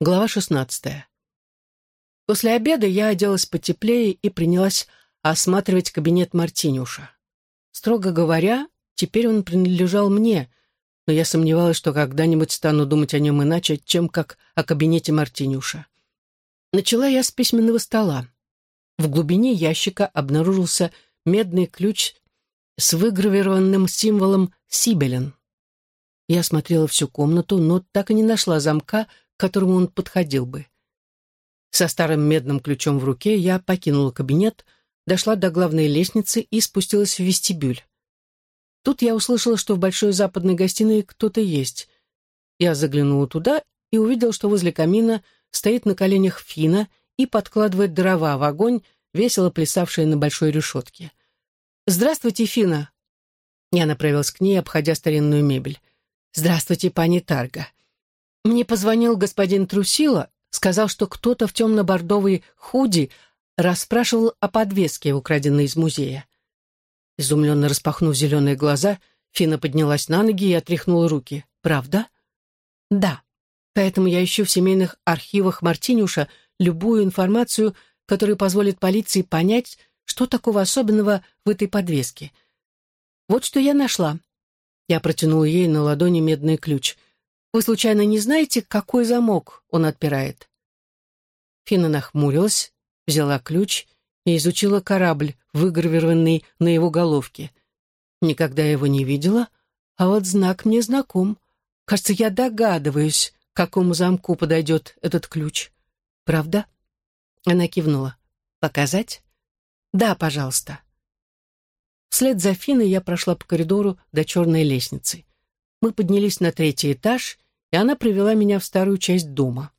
Глава шестнадцатая. После обеда я оделась потеплее и принялась осматривать кабинет Мартинюша. Строго говоря, теперь он принадлежал мне, но я сомневалась, что когда-нибудь стану думать о нем иначе, чем как о кабинете Мартинюша. Начала я с письменного стола. В глубине ящика обнаружился медный ключ с выгравированным символом «Сибелен». Я осмотрела всю комнату, но так и не нашла замка, которому он подходил бы. Со старым медным ключом в руке я покинула кабинет, дошла до главной лестницы и спустилась в вестибюль. Тут я услышала, что в большой западной гостиной кто-то есть. Я заглянула туда и увидела, что возле камина стоит на коленях Фина и подкладывает дрова в огонь, весело плясавшая на большой решетке. «Здравствуйте, Фина!» Я направилась к ней, обходя старинную мебель. «Здравствуйте, пани Тарга. Мне позвонил господин Трусила, сказал, что кто-то в темно-бордовой худи расспрашивал о подвеске, украденной из музея. Изумленно распахнув зеленые глаза, Фина поднялась на ноги и отряхнула руки. «Правда?» «Да. Поэтому я ищу в семейных архивах Мартинюша любую информацию, которая позволит полиции понять, что такого особенного в этой подвеске. Вот что я нашла. Я протянула ей на ладони медный ключ. Вы случайно не знаете, какой замок он отпирает? Фина нахмурилась, взяла ключ и изучила корабль, выгравированный на его головке. Никогда его не видела, а вот знак мне знаком. Кажется, я догадываюсь, к какому замку подойдет этот ключ. Правда? Она кивнула. Показать? Да, пожалуйста. Вслед за Финой я прошла по коридору до черной лестницы. Мы поднялись на третий этаж, и она привела меня в старую часть дома.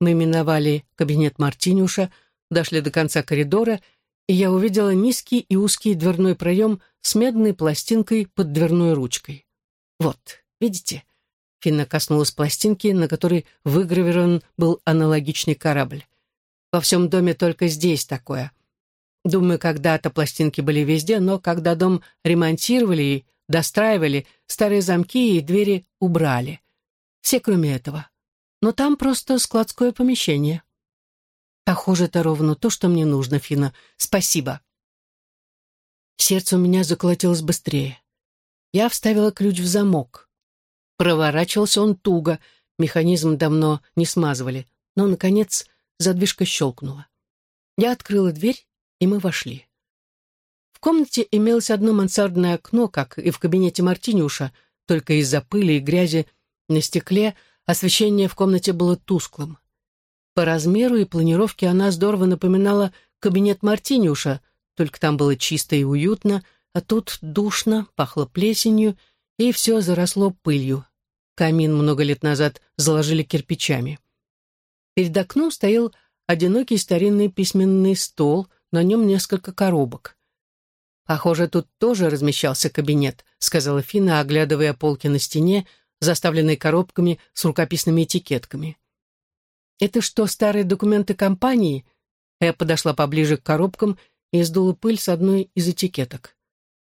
Мы миновали кабинет Мартинюша, дошли до конца коридора, и я увидела низкий и узкий дверной проем с медной пластинкой под дверной ручкой. Вот, видите? Финна коснулась пластинки, на которой выгравирован был аналогичный корабль. Во всем доме только здесь такое. Думаю, когда-то пластинки были везде, но когда дом ремонтировали и достраивали, старые замки и двери убрали. Все, кроме этого. Но там просто складское помещение. Похоже, это ровно то, что мне нужно, Фина. Спасибо. Сердце у меня заколотилось быстрее. Я вставила ключ в замок. Проворачивался он туго, механизм давно не смазывали, но, наконец, задвижка щелкнула. Я открыла дверь, и мы вошли. В комнате имелось одно мансардное окно, как и в кабинете Мартинюша, только из-за пыли и грязи на стекле освещение в комнате было тусклым. По размеру и планировке она здорово напоминала кабинет Мартинюша, только там было чисто и уютно, а тут душно, пахло плесенью, и все заросло пылью. Камин много лет назад заложили кирпичами. Перед окном стоял одинокий старинный письменный стол, на нем несколько коробок. «Похоже, тут тоже размещался кабинет», — сказала Фина, оглядывая полки на стене, заставленные коробками с рукописными этикетками. «Это что, старые документы компании?» Я подошла поближе к коробкам и сдула пыль с одной из этикеток.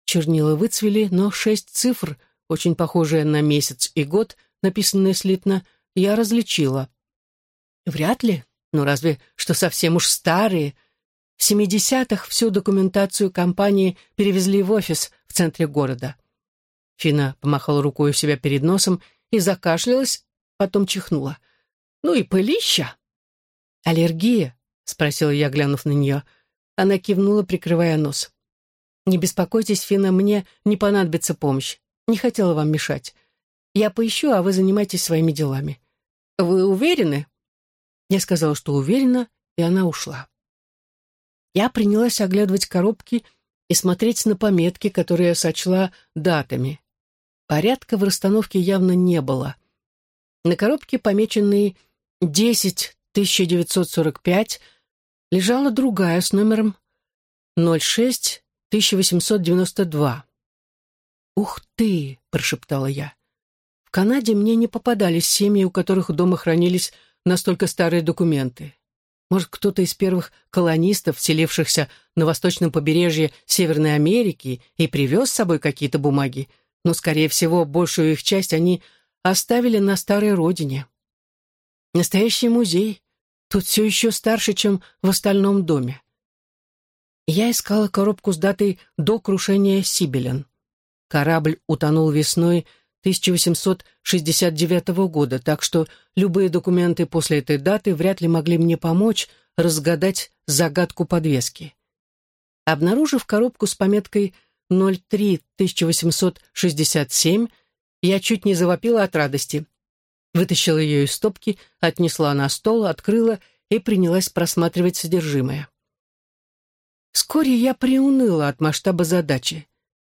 Чернила выцвели, но шесть цифр, очень похожие на месяц и год, написанные слитно, я различила. Вряд ли. Ну разве что совсем уж старые. В семидесятых всю документацию компании перевезли в офис в центре города. Фина помахала рукой у себя перед носом и закашлялась, потом чихнула. «Ну и пылища!» «Аллергия?» — спросила я, глянув на нее. Она кивнула, прикрывая нос. «Не беспокойтесь, Фина, мне не понадобится помощь. Не хотела вам мешать. Я поищу, а вы занимайтесь своими делами. Вы уверены?» Я сказала, что уверена, и она ушла. Я принялась оглядывать коробки и смотреть на пометки, которые сочла датами. Порядка в расстановке явно не было. На коробке, помеченной 10 1945, лежала другая с номером 06 1892. «Ух ты!» — прошептала я. В Канаде мне не попадались семьи, у которых дома хранились настолько старые документы. Может, кто-то из первых колонистов, селившихся на восточном побережье Северной Америки, и привез с собой какие-то бумаги, но, скорее всего, большую их часть они оставили на старой родине. Настоящий музей. Тут все еще старше, чем в остальном доме. Я искала коробку с датой до крушения Сибелен. Корабль утонул весной 1869 года, так что любые документы после этой даты вряд ли могли мне помочь разгадать загадку подвески. Обнаружив коробку с пометкой 03-1867, я чуть не завопила от радости. Вытащила ее из стопки, отнесла на стол, открыла и принялась просматривать содержимое. Вскоре я приуныла от масштаба задачи.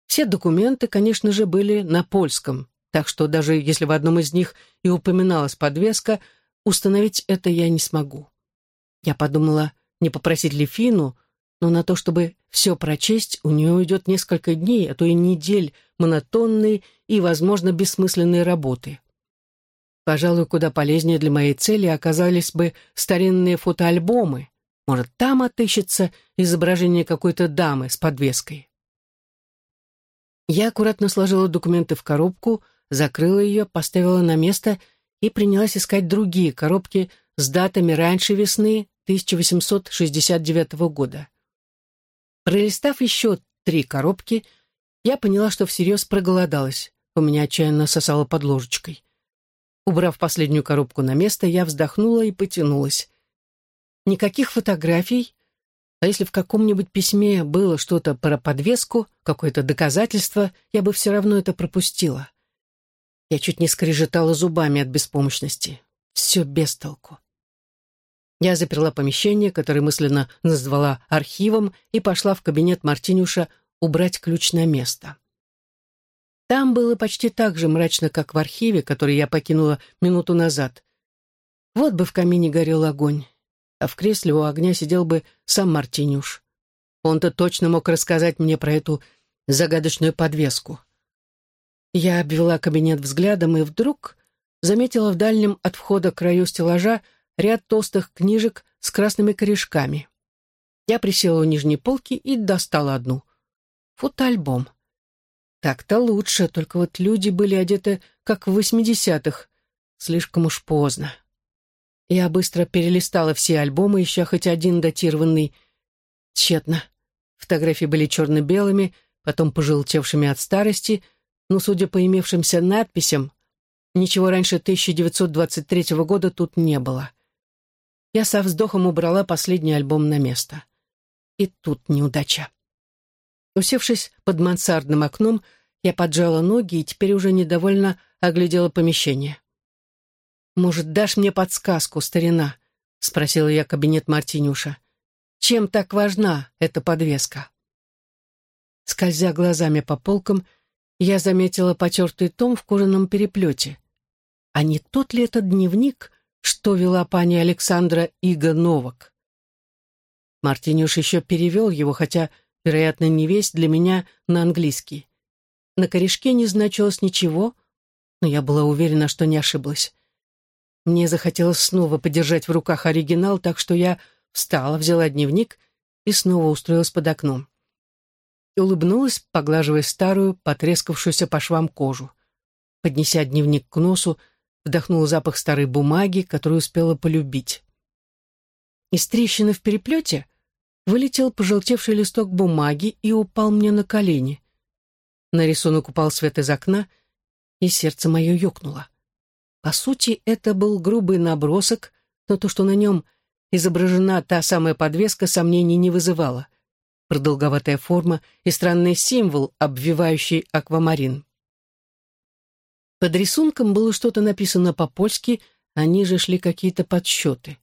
Все документы, конечно же, были на польском, так что даже если в одном из них и упоминалась подвеска, установить это я не смогу. Я подумала, не попросить ли Фину, но на то, чтобы все прочесть, у нее уйдет несколько дней, а то и недель монотонной и, возможно, бессмысленной работы. Пожалуй, куда полезнее для моей цели оказались бы старинные фотоальбомы. Может, там отыщется изображение какой-то дамы с подвеской. Я аккуратно сложила документы в коробку, закрыла ее, поставила на место и принялась искать другие коробки с датами раньше весны 1869 года. Пролистав еще три коробки, я поняла, что всерьез проголодалась. У меня отчаянно сосало под ложечкой. Убрав последнюю коробку на место, я вздохнула и потянулась. Никаких фотографий, а если в каком-нибудь письме было что-то про подвеску, какое-то доказательство, я бы все равно это пропустила. Я чуть не скрежетала зубами от беспомощности. Все без толку. Я заперла помещение, которое мысленно назвала архивом, и пошла в кабинет Мартинюша убрать ключ на место. Там было почти так же мрачно, как в архиве, который я покинула минуту назад. Вот бы в камине горел огонь, а в кресле у огня сидел бы сам Мартинюш. Он-то точно мог рассказать мне про эту загадочную подвеску. Я обвела кабинет взглядом и вдруг заметила в дальнем от входа краю стеллажа ряд толстых книжек с красными корешками. Я присела у нижней полки и достала одну. Фотоальбом. Так-то лучше, только вот люди были одеты, как в восьмидесятых. Слишком уж поздно. Я быстро перелистала все альбомы, ища хоть один датированный. Тщетно. Фотографии были черно-белыми, потом пожелтевшими от старости, но, судя по имевшимся надписям, ничего раньше 1923 года тут не было. Я со вздохом убрала последний альбом на место. И тут неудача. Усевшись под мансардным окном, я поджала ноги и теперь уже недовольно оглядела помещение. «Может, дашь мне подсказку, старина?» — спросила я кабинет Мартинюша. «Чем так важна эта подвеска?» Скользя глазами по полкам, я заметила потертый том в кожаном переплете. А не тот ли это дневник, что вела пани Александра Иго Новак? Мартинюш еще перевел его, хотя вероятно, не весь для меня на английский. На корешке не значилось ничего, но я была уверена, что не ошиблась. Мне захотелось снова подержать в руках оригинал, так что я встала, взяла дневник и снова устроилась под окном. И улыбнулась, поглаживая старую, потрескавшуюся по швам кожу. Поднеся дневник к носу, вдохнула запах старой бумаги, которую успела полюбить. Из трещины в переплете вылетел пожелтевший листок бумаги и упал мне на колени. На рисунок упал свет из окна, и сердце мое ёкнуло. По сути, это был грубый набросок, но то, что на нем изображена та самая подвеска, сомнений не вызывала. Продолговатая форма и странный символ, обвивающий аквамарин. Под рисунком было что-то написано по-польски, а ниже шли какие-то подсчеты.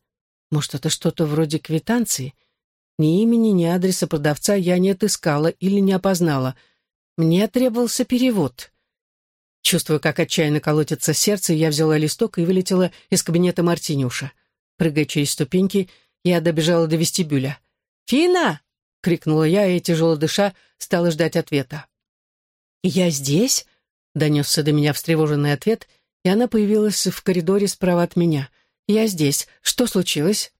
Может, это что-то вроде квитанции — ни имени, ни адреса продавца я не отыскала или не опознала. Мне требовался перевод. Чувствуя, как отчаянно колотится сердце, я взяла листок и вылетела из кабинета Мартинюша. Прыгая через ступеньки, я добежала до вестибюля. «Фина!» — крикнула я, и, тяжело дыша, стала ждать ответа. «Я здесь?» — донесся до меня встревоженный ответ, и она появилась в коридоре справа от меня. «Я здесь. Что случилось?»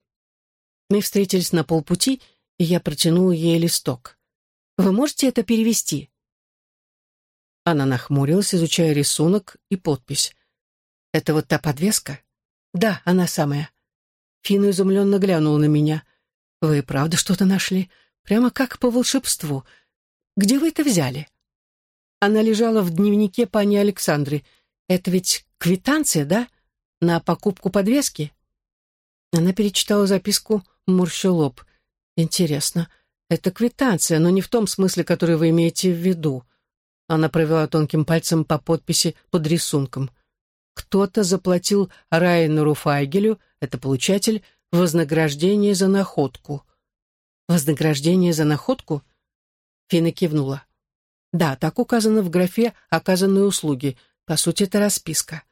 Мы встретились на полпути, и я протянула ей листок. «Вы можете это перевести?» Она нахмурилась, изучая рисунок и подпись. «Это вот та подвеска?» «Да, она самая». Фина изумленно глянула на меня. «Вы правда что-то нашли? Прямо как по волшебству. Где вы это взяли?» Она лежала в дневнике пани Александры. «Это ведь квитанция, да? На покупку подвески?» Она перечитала записку, морща лоб. «Интересно, это квитанция, но не в том смысле, который вы имеете в виду». Она провела тонким пальцем по подписи под рисунком. Кто-то заплатил Райнеру Файгелю, это получатель, вознаграждение за находку. «Вознаграждение за находку?» Фина кивнула. «Да, так указано в графе «Оказанные услуги». По сути, это расписка».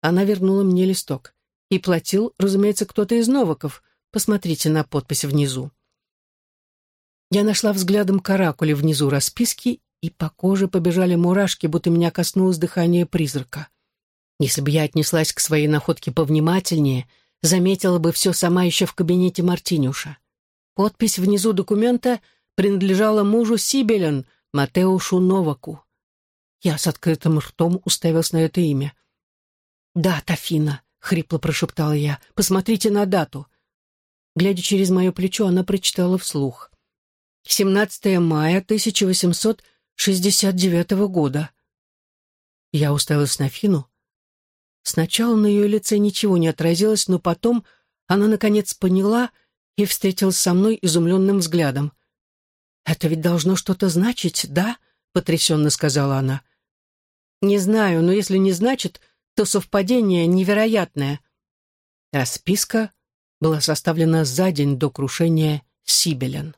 Она вернула мне листок. И платил, разумеется, кто-то из новоков. Посмотрите на подпись внизу. Я нашла взглядом каракули внизу расписки, и по коже побежали мурашки, будто меня коснулось дыхание призрака. Если бы я отнеслась к своей находке повнимательнее, заметила бы все сама еще в кабинете Мартинюша. Подпись внизу документа принадлежала мужу Сибелен, Матеушу Новаку. Я с открытым ртом уставилась на это имя. «Да, Тафина», — хрипло прошептала я, — «посмотрите на дату». Глядя через мое плечо, она прочитала вслух. «17 мая 1869 года». Я уставилась на Фину, Сначала на ее лице ничего не отразилось, но потом она, наконец, поняла и встретилась со мной изумленным взглядом. «Это ведь должно что-то значить, да?» — потрясенно сказала она. «Не знаю, но если не значит, то совпадение невероятное». Расписка была составлена за день до крушения Сибелен.